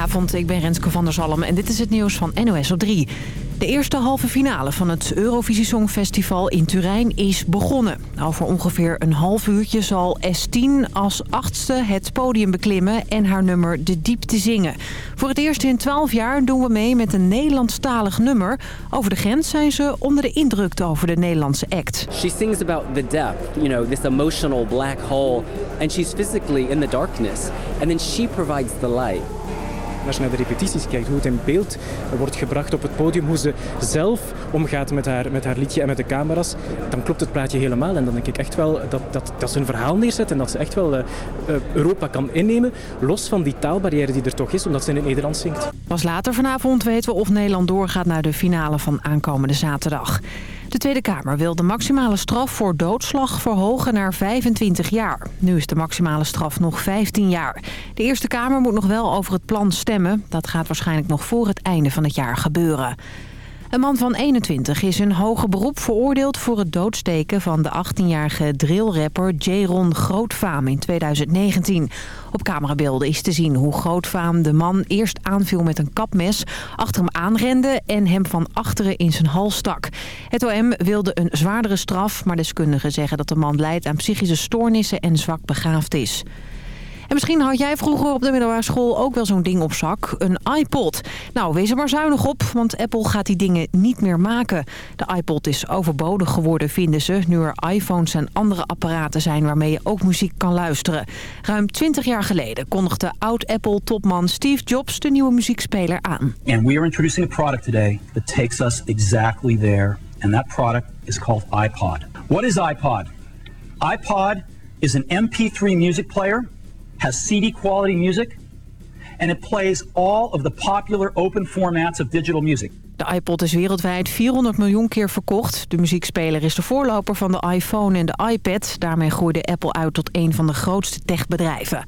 Goedenavond, ik ben Renske van der Zalm en dit is het nieuws van NOS op 3. De eerste halve finale van het Eurovisie Songfestival in Turijn is begonnen. Over ongeveer een half uurtje zal S10 als achtste het podium beklimmen en haar nummer De Diepte zingen. Voor het eerst in 12 jaar doen we mee met een Nederlandstalig nummer. Over de grens zijn ze onder de indruk over de Nederlandse act. She sings about the depth, you know, this emotional black hole. And she's physically in the darkness. And then she provides the light. Als je naar de repetities kijkt, hoe het in beeld wordt gebracht op het podium, hoe ze zelf omgaat met haar, met haar liedje en met de camera's, dan klopt het plaatje helemaal. En dan denk ik echt wel dat, dat, dat ze een verhaal neerzet en dat ze echt wel uh, Europa kan innemen, los van die taalbarrière die er toch is, omdat ze in het Nederlands zingt. Pas later vanavond weten we of Nederland doorgaat naar de finale van aankomende zaterdag. De Tweede Kamer wil de maximale straf voor doodslag verhogen naar 25 jaar. Nu is de maximale straf nog 15 jaar. De Eerste Kamer moet nog wel over het plan stemmen. Dat gaat waarschijnlijk nog voor het einde van het jaar gebeuren. Een man van 21 is in hoger beroep veroordeeld voor het doodsteken van de 18-jarige drillrapper Jaron Grootvaam in 2019. Op camerabeelden is te zien hoe Grootvaam de man eerst aanviel met een kapmes, achter hem aanrende en hem van achteren in zijn hals stak. Het OM wilde een zwaardere straf, maar deskundigen zeggen dat de man lijdt aan psychische stoornissen en zwak begaafd is. En misschien had jij vroeger op de middelbare school ook wel zo'n ding op zak. Een iPod. Nou, wees er maar zuinig op, want Apple gaat die dingen niet meer maken. De iPod is overbodig geworden, vinden ze... nu er iPhones en andere apparaten zijn waarmee je ook muziek kan luisteren. Ruim 20 jaar geleden kondigde oud-Apple-topman Steve Jobs... de nieuwe muziekspeler aan. And we are introducing a product today that takes us exactly there. And that product is called iPod. What is iPod? iPod is an MP3 music player has CD quality music, and it plays all of the popular open formats of digital music. De iPod is wereldwijd 400 miljoen keer verkocht. De muziekspeler is de voorloper van de iPhone en de iPad. Daarmee groeide Apple uit tot een van de grootste techbedrijven.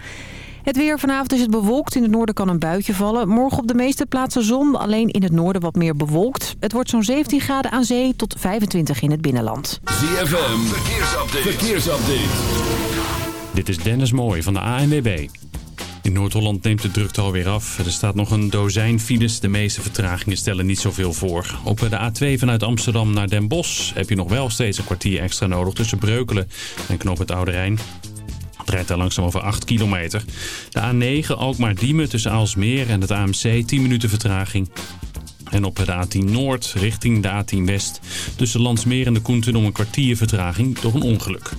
Het weer vanavond is het bewolkt. In het noorden kan een buitje vallen. Morgen op de meeste plaatsen zon. Alleen in het noorden wat meer bewolkt. Het wordt zo'n 17 graden aan zee tot 25 in het binnenland. ZFM, verkeersupdate. verkeersupdate. Dit is Dennis Mooij van de ANWB. In Noord-Holland neemt de drukte alweer af. Er staat nog een dozijn files. De meeste vertragingen stellen niet zoveel voor. Op de A2 vanuit Amsterdam naar Den Bosch heb je nog wel steeds een kwartier extra nodig tussen Breukelen en Knoop het Oude Rijn. Het rijdt daar langzaam over 8 kilometer. De A9 Alkmaar-Diemen tussen Aalsmeer en het AMC 10 minuten vertraging. En op de A10 Noord richting de A10 West tussen Landsmeer en de Koenten om een kwartier vertraging door een ongeluk.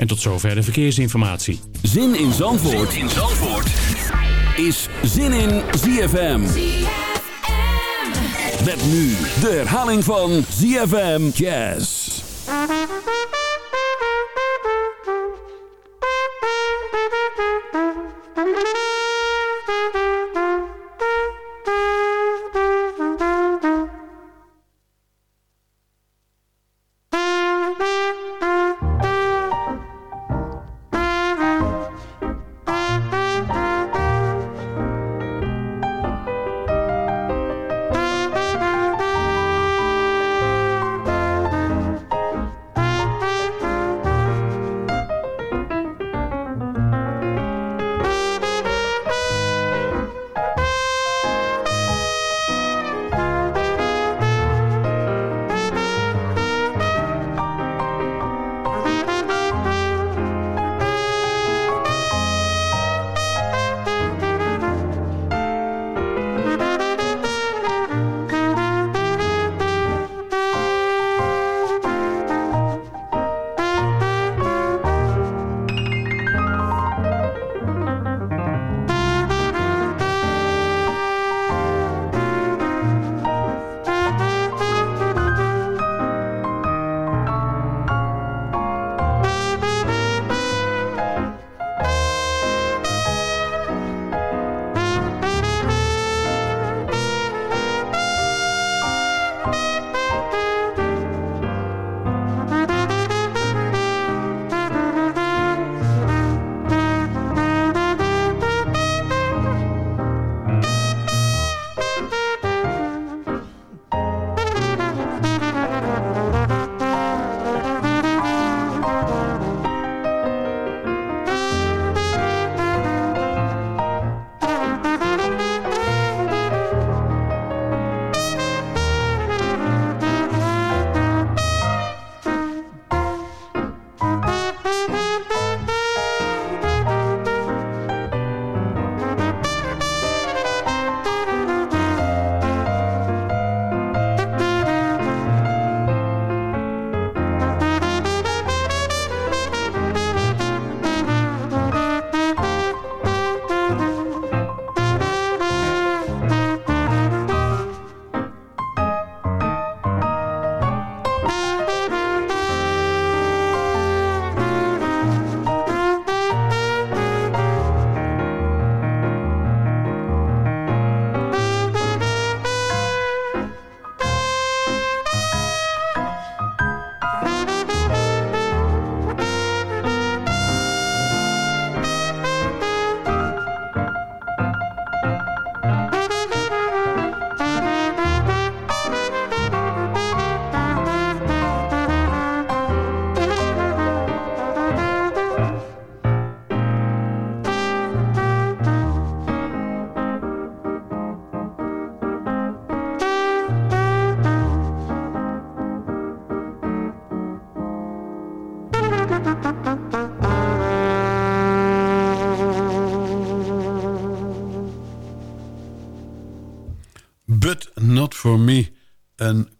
En tot zover de verkeersinformatie. Zin in Zandvoort, zin in Zandvoort. is Zin in ZFM. ZFM. Met nu de herhaling van ZFM Jazz.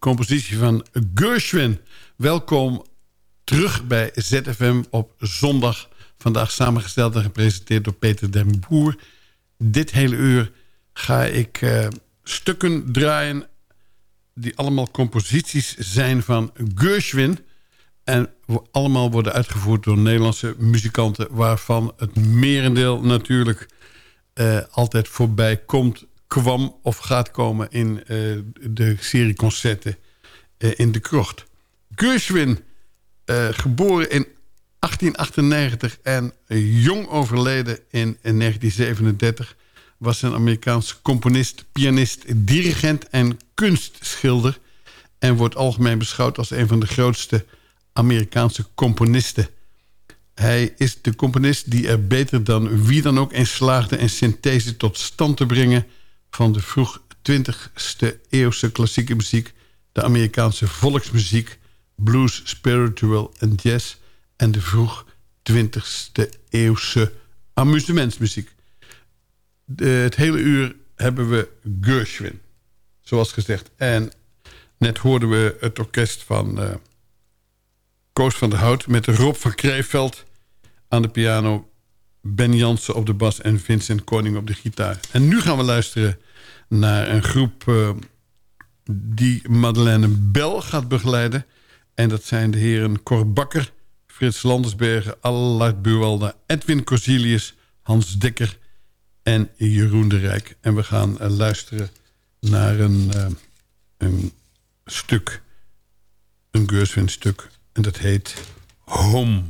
Compositie van Gershwin. Welkom terug bij ZFM op zondag. Vandaag samengesteld en gepresenteerd door Peter den Boer. Dit hele uur ga ik uh, stukken draaien... die allemaal composities zijn van Gershwin... en allemaal worden uitgevoerd door Nederlandse muzikanten... waarvan het merendeel natuurlijk uh, altijd voorbij komt kwam of gaat komen in uh, de serie concerten uh, in de krocht. Gershwin, uh, geboren in 1898 en jong overleden in, in 1937... was een Amerikaans componist, pianist, dirigent en kunstschilder... en wordt algemeen beschouwd als een van de grootste Amerikaanse componisten... Hij is de componist die er beter dan wie dan ook in slaagde... een synthese tot stand te brengen van de vroeg 20e eeuwse klassieke muziek... de Amerikaanse volksmuziek, blues, spiritual en jazz... en de vroeg 20e eeuwse amusementsmuziek. Het hele uur hebben we Gershwin, zoals gezegd. En net hoorden we het orkest van uh, Koos van der Hout... met Rob van Kreeveld aan de piano... Ben Jansen op de bas en Vincent Koning op de gitaar. En nu gaan we luisteren naar een groep uh, die Madeleine Bel gaat begeleiden. En dat zijn de heren Cor Bakker, Frits Landersbergen, Allard Buwalda, Edwin Corsilius, Hans Dekker en Jeroen de Rijk. En we gaan uh, luisteren naar een, uh, een stuk, een Gershwin stuk. En dat heet Home.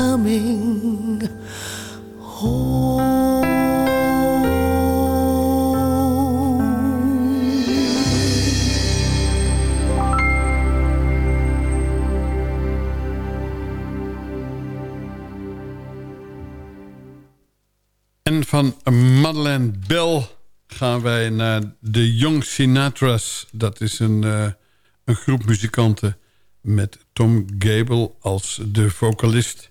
coming. En van Madeleine Bell gaan wij naar de Young Sinatras. Dat is een, eh, een groep muzikanten met Tom Gable als de vocalist.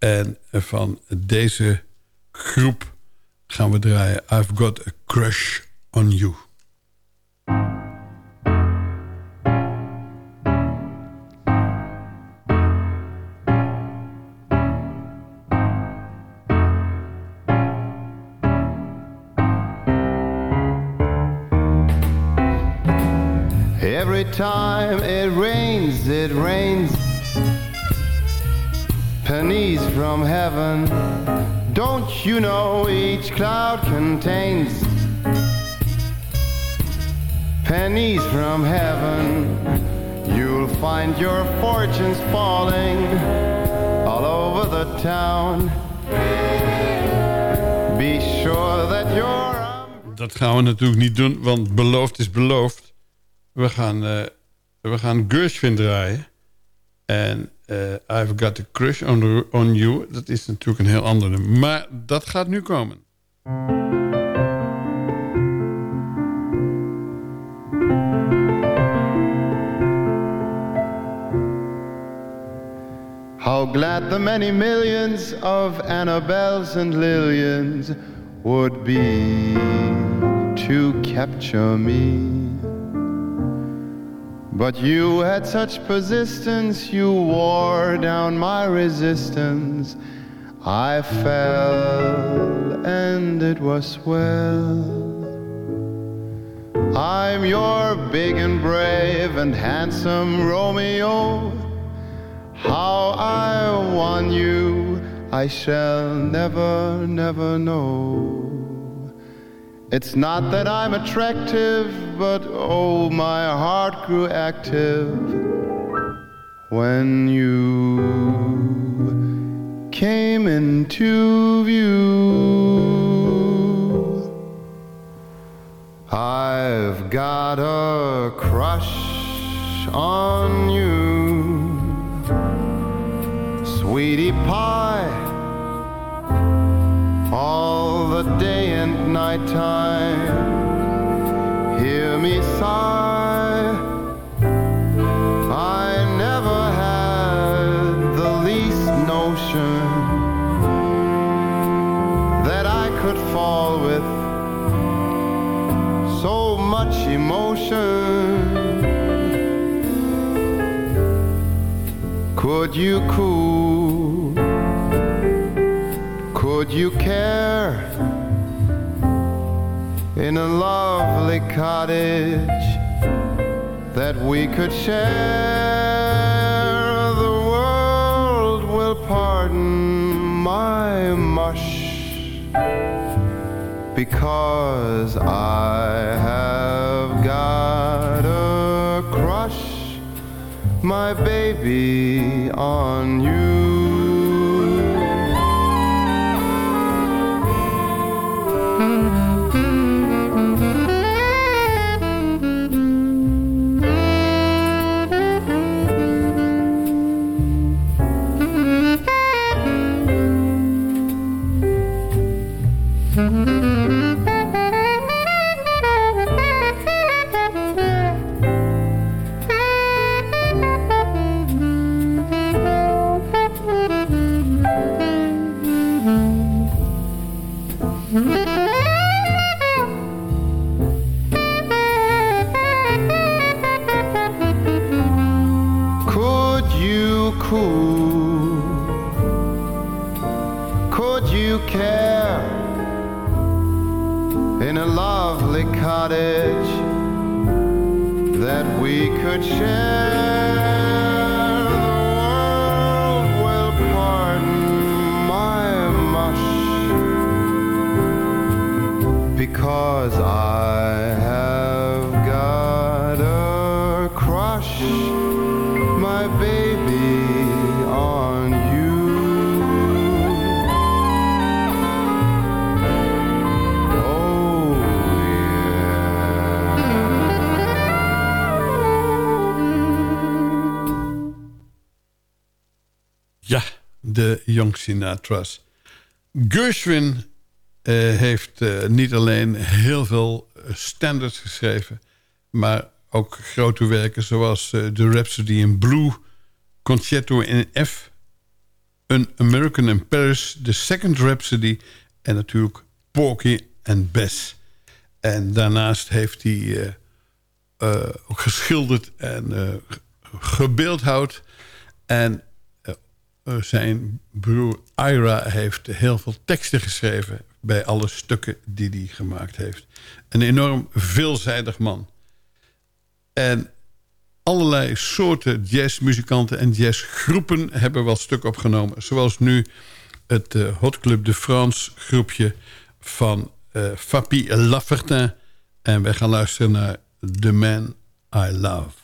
En van deze groep gaan we draaien I've Got a Crush on You. From heaven. Don't you know each cloud contains pennies from heaven? You'll find your fortunes falling all over the town. Be sure that you're. Dat gaan we natuurlijk niet doen, want beloofd is beloofd. We gaan, uh, we gaan Gershwin draaien. En uh, I've Got a Crush on, on You. Dat is natuurlijk een heel andere. Maar dat gaat nu komen. How glad the many millions of Annabelles and Lillians would be to capture me. But you had such persistence, you wore down my resistance. I fell, and it was well. I'm your big and brave and handsome Romeo. How I won you, I shall never, never know. It's not that I'm attractive, but oh, my heart grew active when you came into view. I've got a crush on you, sweetie pie all the day and night time. Hear me sigh. I never had the least notion that I could fall with so much emotion. Could you cool? Would you care in a lovely cottage that we could share? The world will pardon my mush because I have got a crush, my baby, on you. Young Sinatra's. Gershwin heeft niet alleen heel veel standards geschreven... maar ook grote werken zoals The Rhapsody in Blue... Concerto in F... An American in Paris, The Second Rhapsody... en natuurlijk Porky and Bess. En daarnaast heeft hij geschilderd en gebeeldhouwd... En eh, zijn broer Ira heeft heel veel teksten geschreven... bij alle stukken die hij gemaakt heeft. Een enorm veelzijdig man. En allerlei soorten jazzmuzikanten en jazzgroepen... hebben wel stuk opgenomen. Zoals nu het uh, Hot Club de France groepje van uh, Fabi Laffertin. En wij gaan luisteren naar The Man I Love.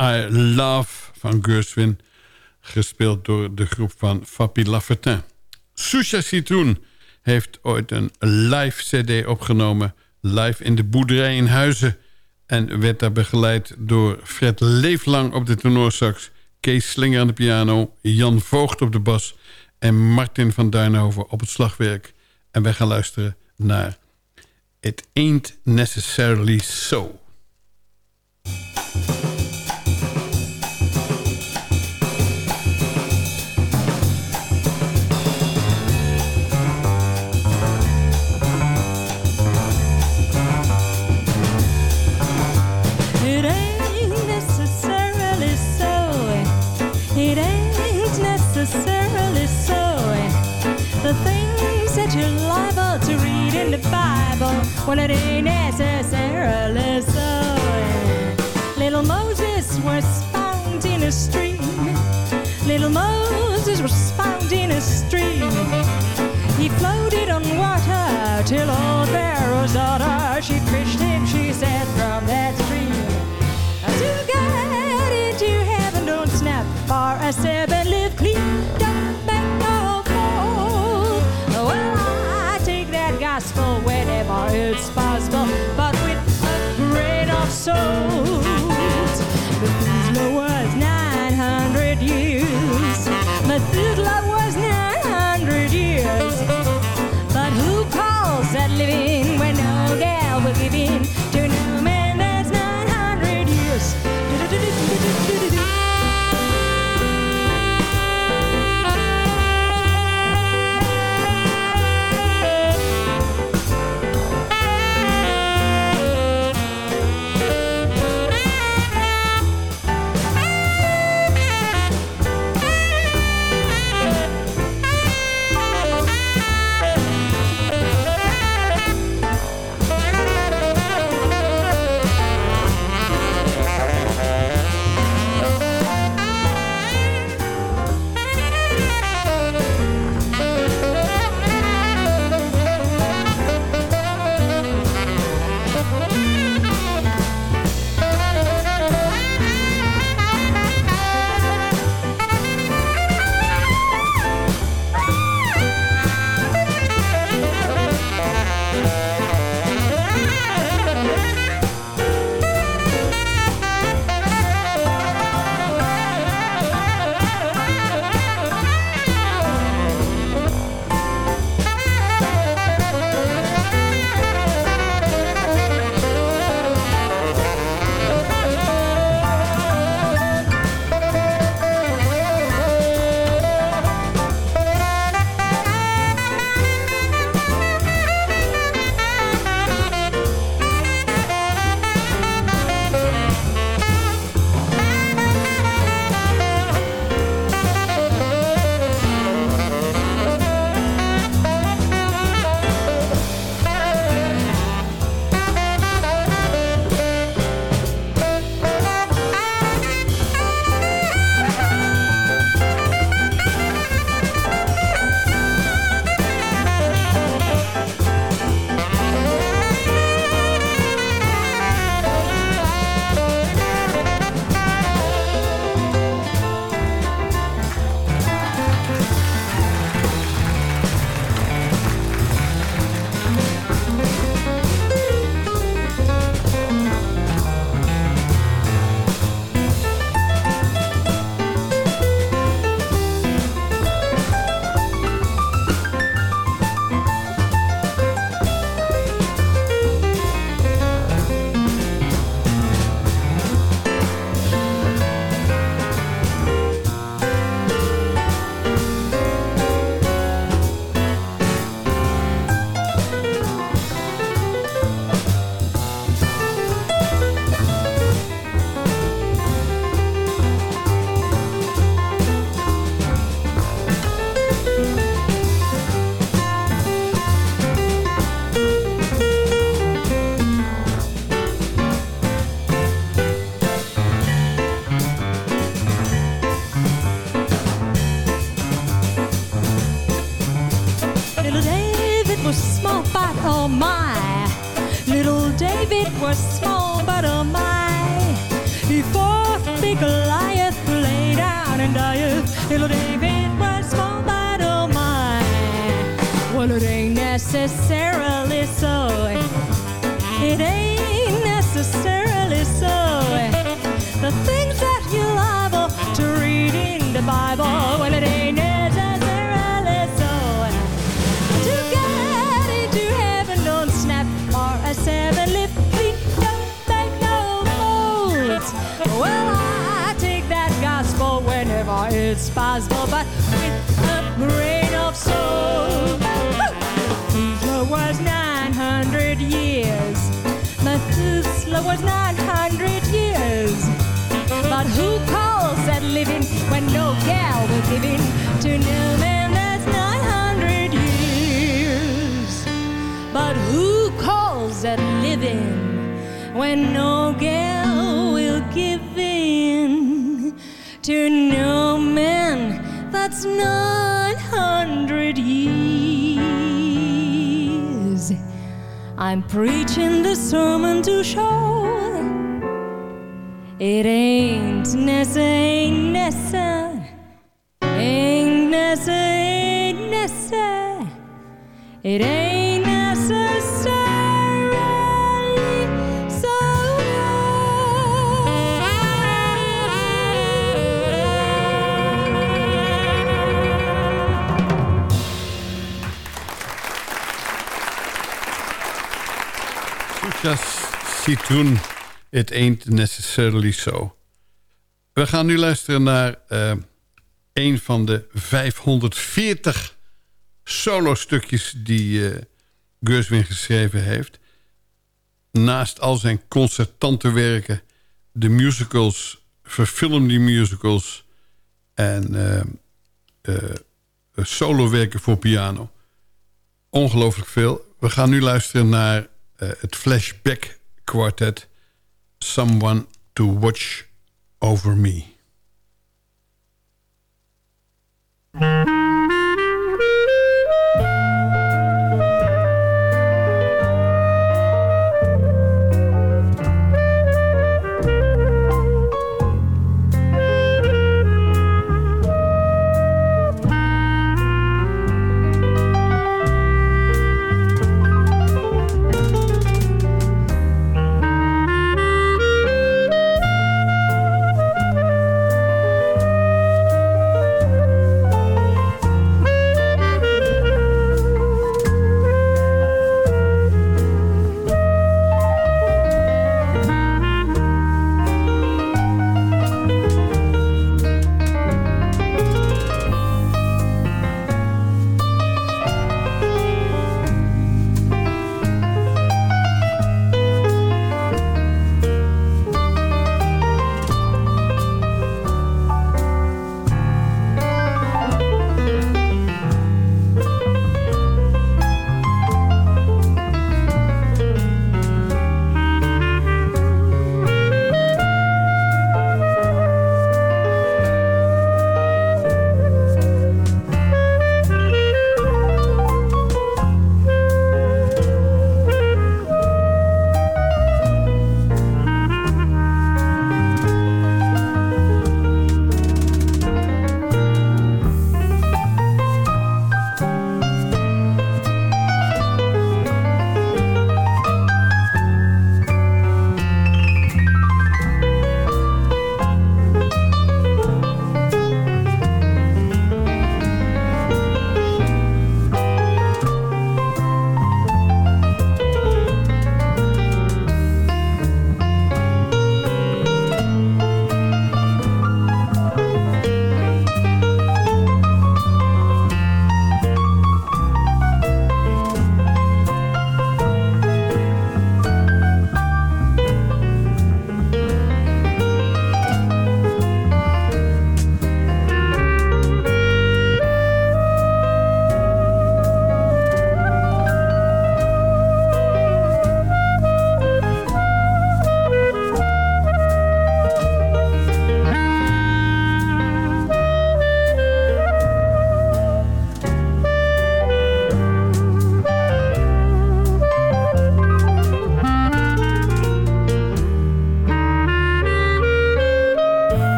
I Love van Gershwin. Gespeeld door de groep van Fabi Laffertin. Susha Citroen heeft ooit een live cd opgenomen. Live in de boerderij in Huizen. En werd daar begeleid door Fred Leeflang op de tenorsax... Kees Slinger aan de piano, Jan Voogd op de bas... en Martin van Duinhoven op het slagwerk. En wij gaan luisteren naar It Ain't Necessarily So. Was found in a stream. He floated on water till old Pharaoh's daughter she living when no girl will give in to no man that's 900 years? I'm preaching the sermon to show it ain't nessa, ain't nessa, ain't nessa, ain't nessa. It ain't Just Citroen, It Ain't Necessarily So. We gaan nu luisteren naar eh, een van de 540 solo-stukjes die uh, Gerswin geschreven heeft. Naast al zijn concertante werken, de musicals, verfilmde musicals en uh, uh, solo-werken voor piano. Ongelooflijk veel. We gaan nu luisteren naar uh, het Flashback Quartet... Someone to Watch Over Me.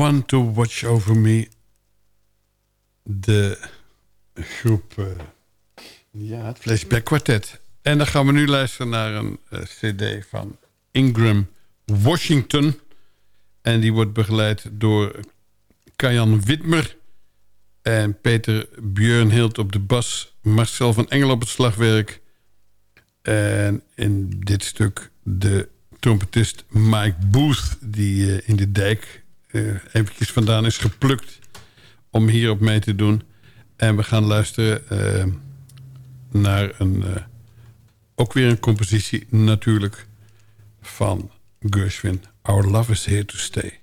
Someone to Watch Over Me. De groep... eh, ja, het Flashback Quartet. En dan gaan we nu luisteren naar een eh, cd van Ingram Washington. En die wordt begeleid door Kajan Witmer... en Peter Björnhild op de bas... Marcel van Engel op het slagwerk... en in dit stuk de trompetist Mike Booth... die eh, in de dijk eh eventjes vandaan is geplukt... om hier op mee te doen. En we gaan luisteren eh, naar een... eh, ook weer een compositie natuurlijk van Gershwin. Our Love is Here to Stay.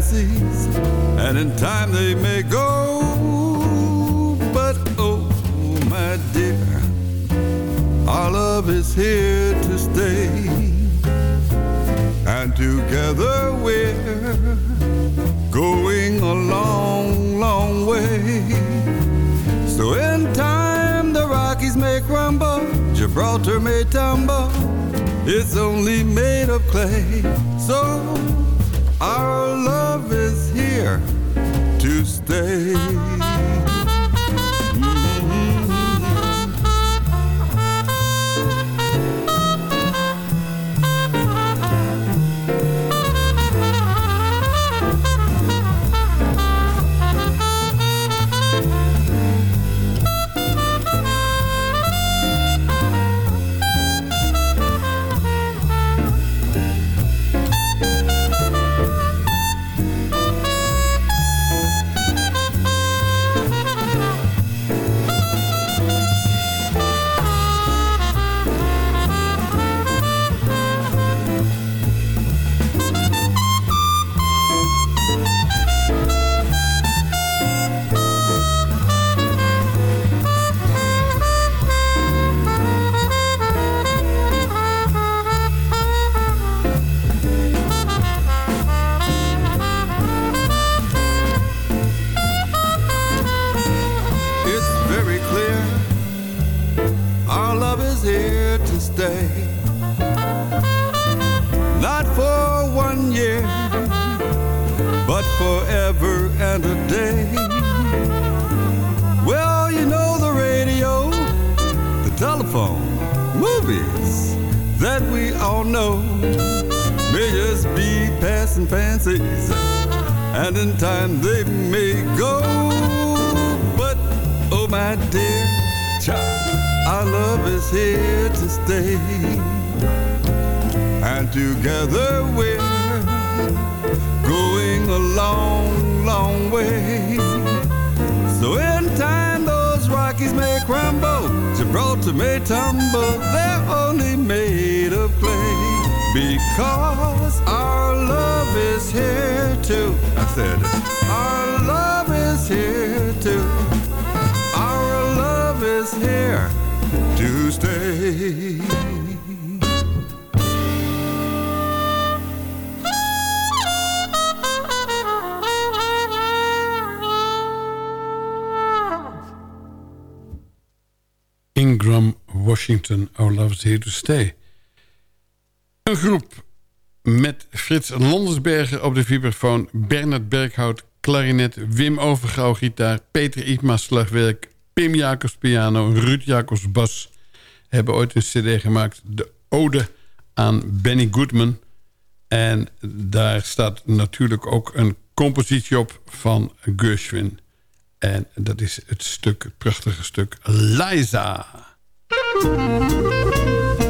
Fancies, and in time they may go. But oh, my dear, our love is here to stay, and together we're going a long, long way. So in time the Rockies may crumble, Gibraltar may tumble. It's only made of clay. So our stay. Here to Stay. Een groep met Frits Landersberger op de vibrafoon... Bernard Berghout, klarinet, Wim Overgouw, gitaar... Peter Iepma, slagwerk, Pim Jacobs, piano... Ruud Jacobs, bas... hebben ooit een cd gemaakt... De Ode aan Benny Goodman. En daar staat natuurlijk ook een compositie op van Gershwin... En dat is het stuk, het prachtige stuk Liza. Thank you.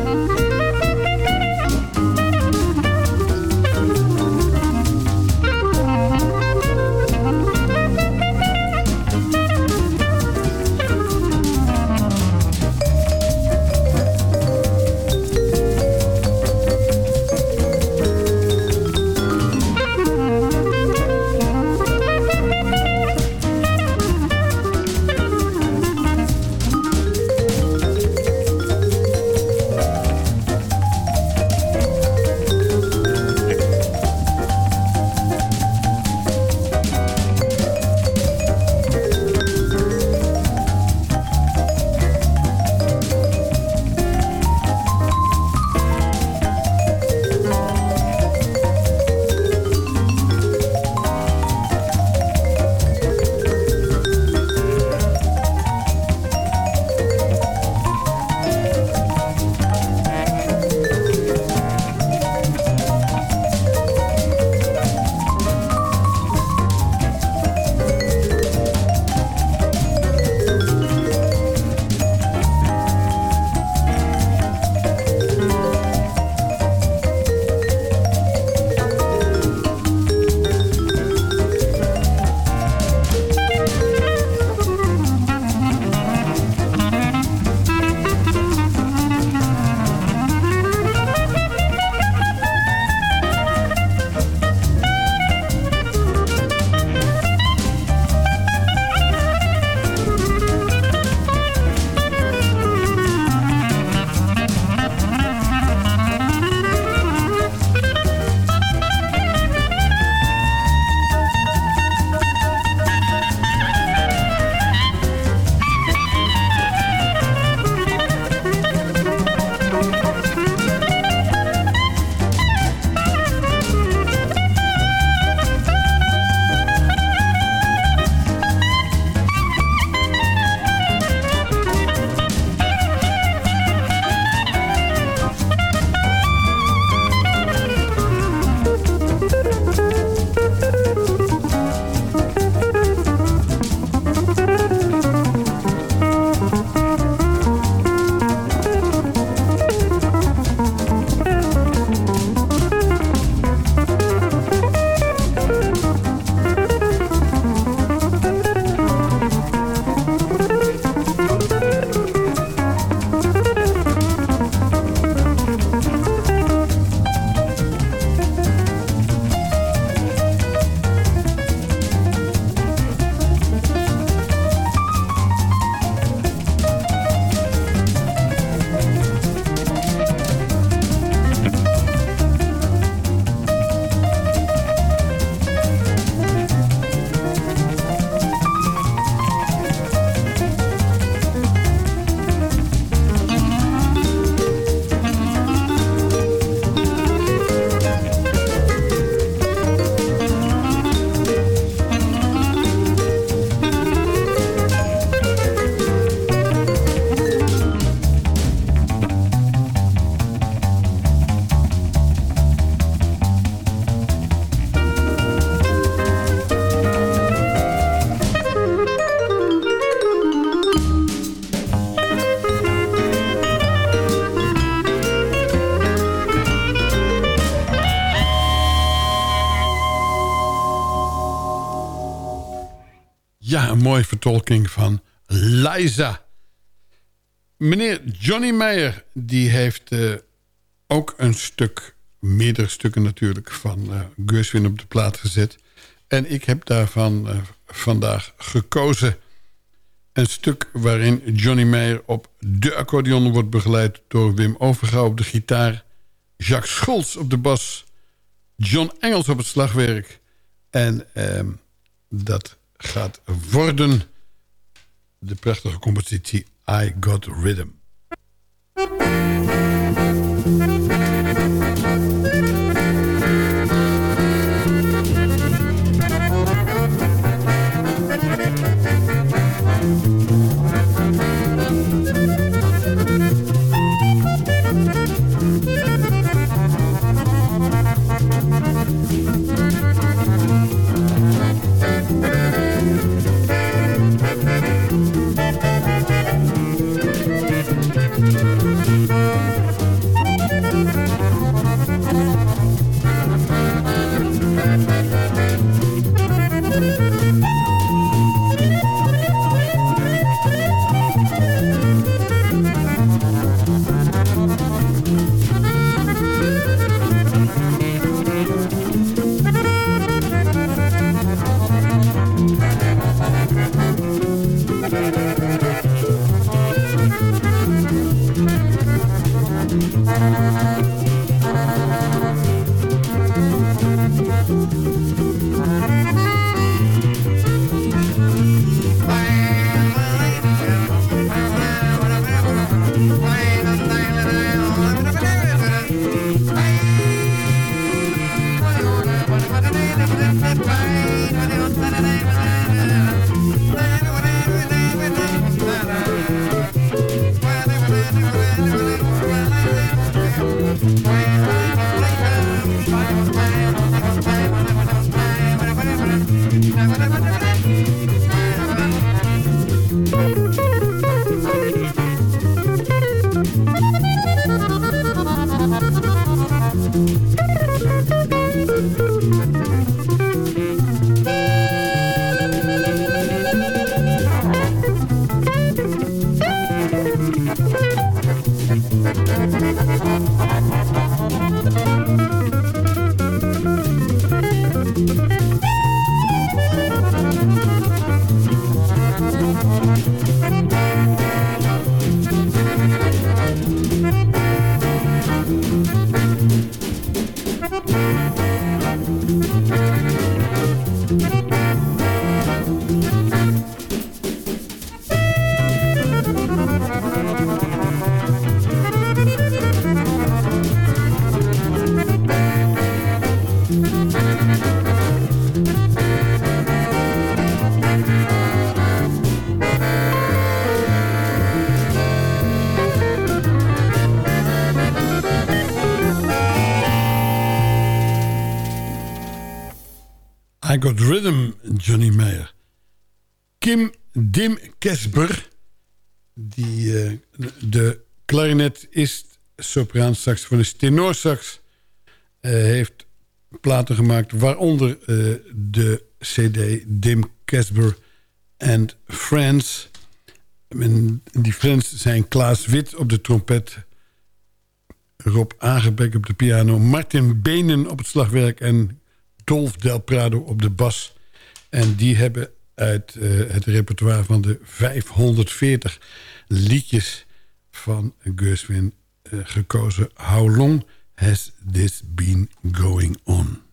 Mooie vertolking van Liza. Meneer Johnny Meyer, die heeft uh, ook een stuk, meerdere stukken natuurlijk... van uh, Gershwin op de plaat gezet. En ik heb daarvan uh, vandaag gekozen... een stuk waarin Johnny Meyer op de accordeon wordt begeleid... door Wim Overgouw op de gitaar... Jacques Scholz op de bas... John Engels op het slagwerk... en ehm, dat gaat worden de prachtige compositie I Got Rhythm. I Got Rhythm, Johnny Meyer. Kim Dim Kesber, die uh, de clarinetist, sopraan saxofonist, tenorsax... Uh, heeft platen gemaakt, waaronder uh, de cd Dim Kesber and Friends. En die Friends zijn Klaas Wit op de trompet... Rob Aangebek op de piano... Martin Benen op het slagwerk... en Dolf Del Prado op de bas. En die hebben uit uh, het repertoire van de 540 liedjes van Gershwin uh, gekozen. How long has this been going on?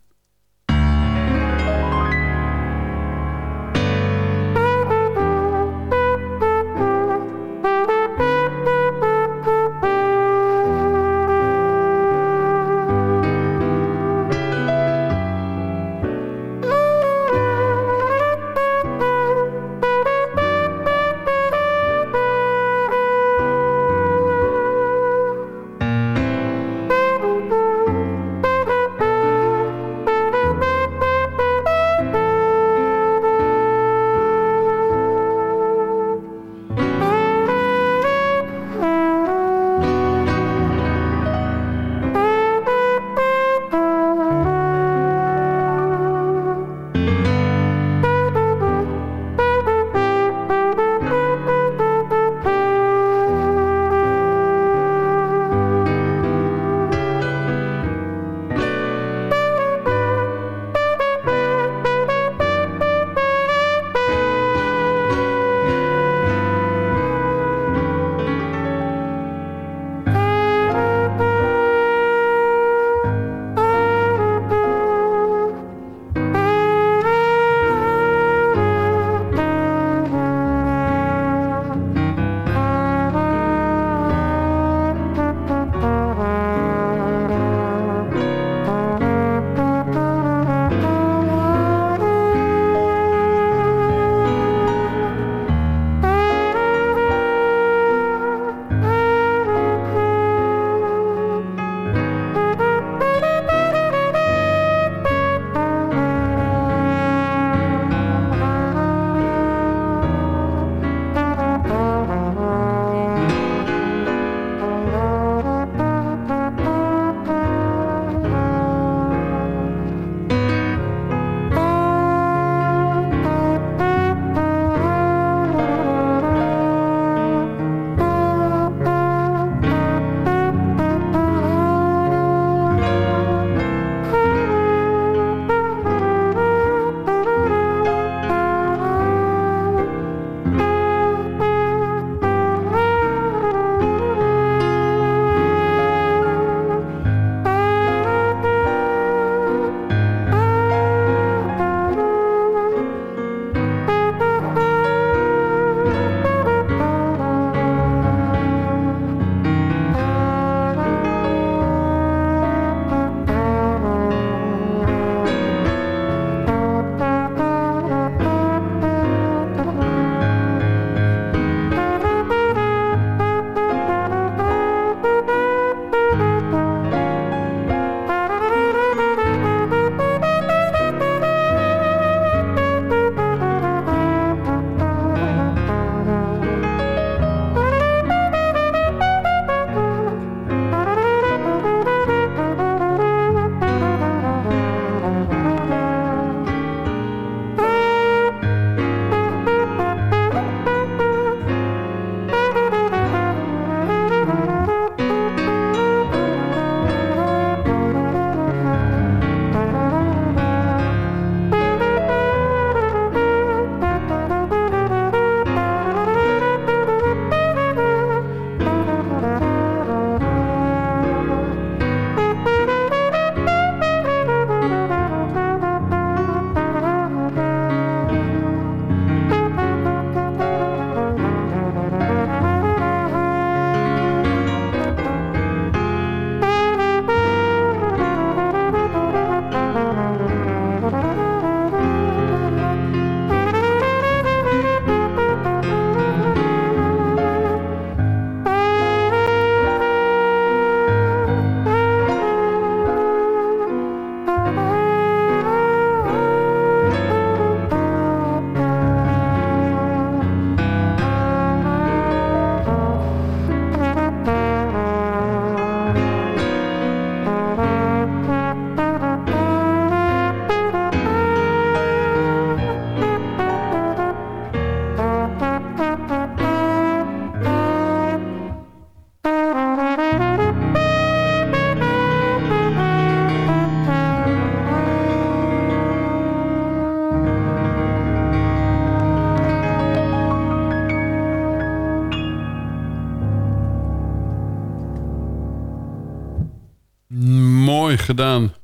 Gedaan.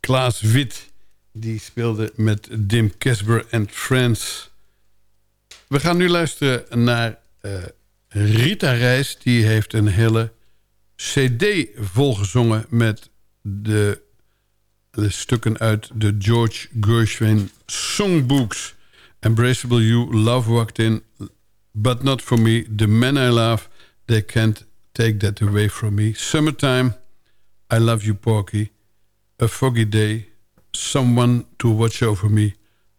Klaas Wit, die speelde met Dim Casper en Friends. We gaan nu luisteren naar uh, Rita Reis. Die heeft een hele cd volgezongen met de, de stukken uit de George Gershwin Songbooks. Embraceable You, Love Walked In, But Not For Me, The Man I Love, They Can't Take That Away From Me, Summertime, I Love You Porky, A Foggy Day, Someone To Watch Over Me,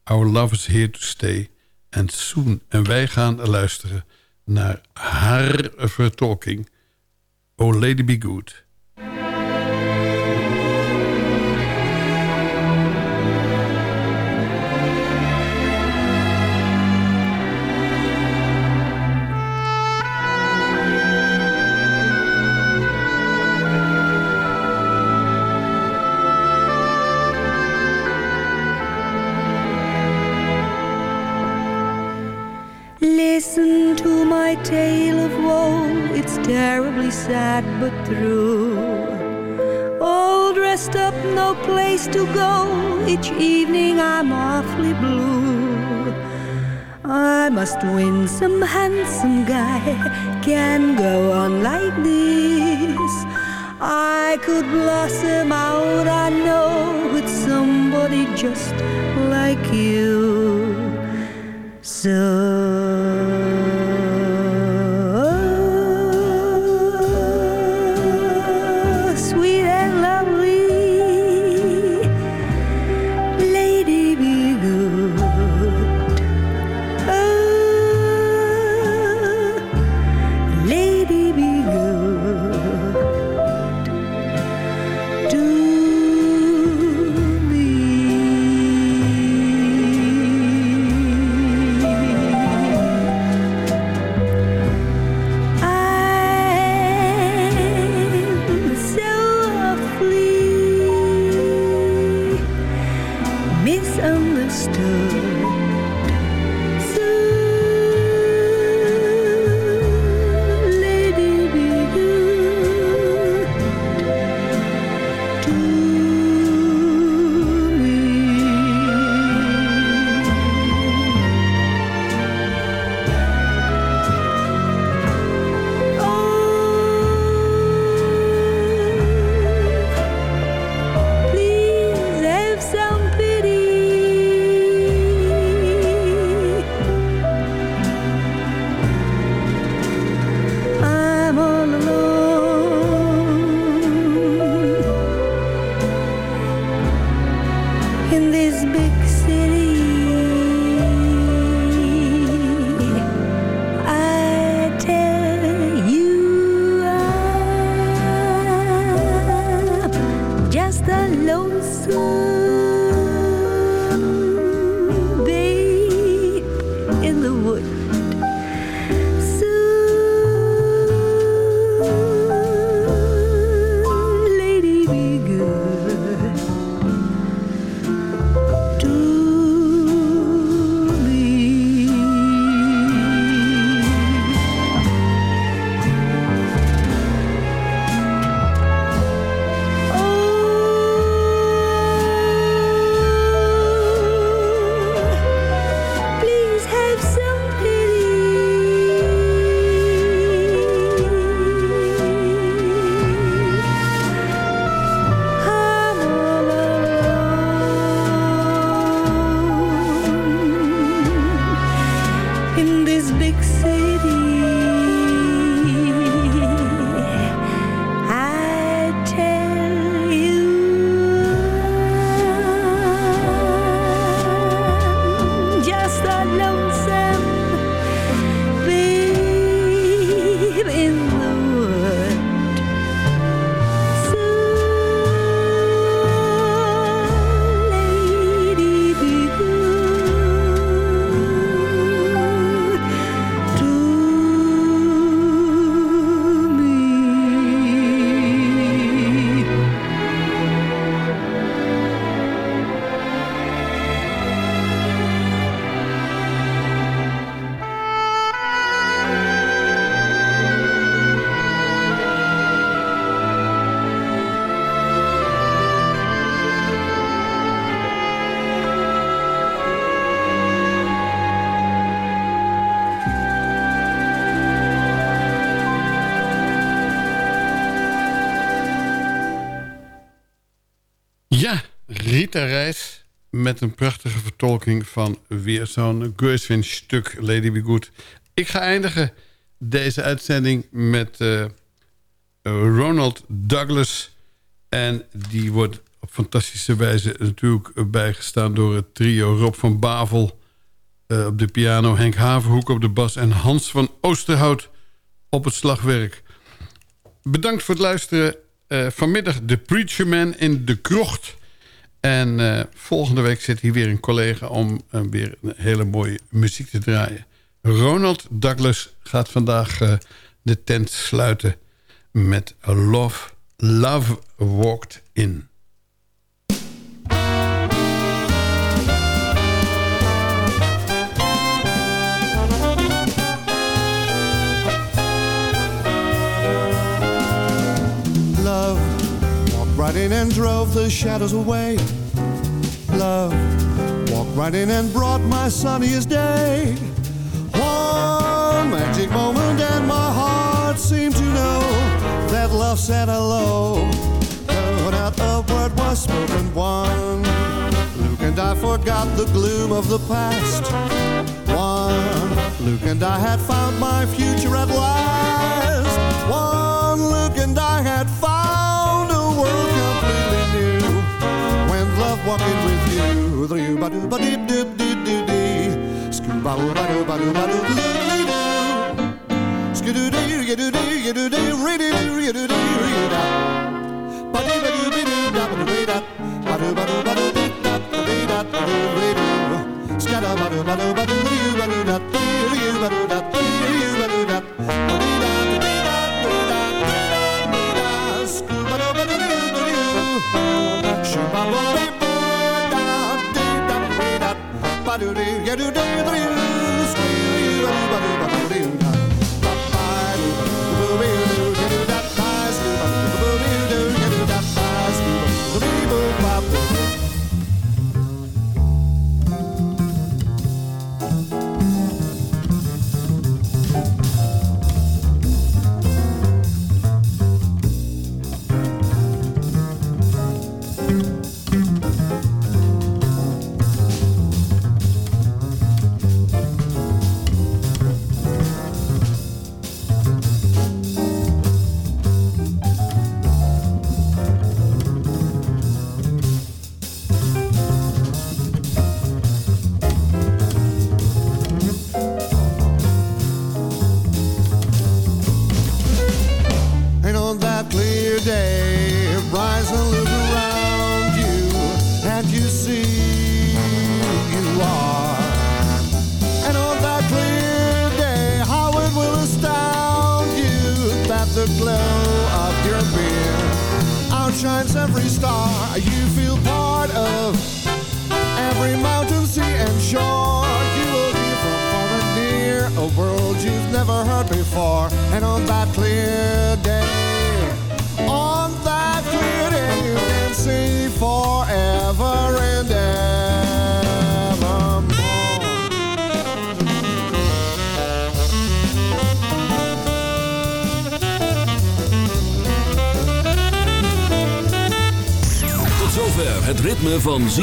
Our Love Is Here To Stay, and Soon. En wij gaan luisteren naar haar vertolking, Oh Lady Be Good. Listen to my tale of woe, it's terribly sad but true. All dressed up, no place to go, each evening I'm awfully blue. I must win some handsome guy, can't go on like this. I could blossom out, I know, with somebody just like you. So een prachtige vertolking van weer zo'n Gershwin-stuk, Lady Be Good. Ik ga eindigen deze uitzending met uh, Ronald Douglas. En die wordt op fantastische wijze natuurlijk bijgestaan door het trio Rob van Bavel... Uh, op de piano, Henk Haverhoek op de bas... en Hans van Oosterhout op het slagwerk. Bedankt voor het luisteren. Uh, vanmiddag de Preacher Man in de krocht. En uh, volgende week zit hier weer een collega om uh, weer een hele mooie muziek te draaien. Ronald Douglas gaat vandaag de tent sluiten met Love, Love Walked In. Right in and drove the shadows away. Love walked right in and brought my sunniest day. One magic moment and my heart seemed to know that love said hello. No not a word was spoken one. Luke and I forgot the gloom of the past. One Luke and I had found my future at last. One Luke and I had found world completely new. When love walked in with you, the ba do ba ba ba ba ba doo doo, doo doo doo doo doo do doo you da, ba ba doo ba doo da ba doo da, ba doo ba doo ba doo da ba da ba doo doo, ba doo ba doo ba doo ba doo da, ba doo da, ba doo da, doo, shoo ba ba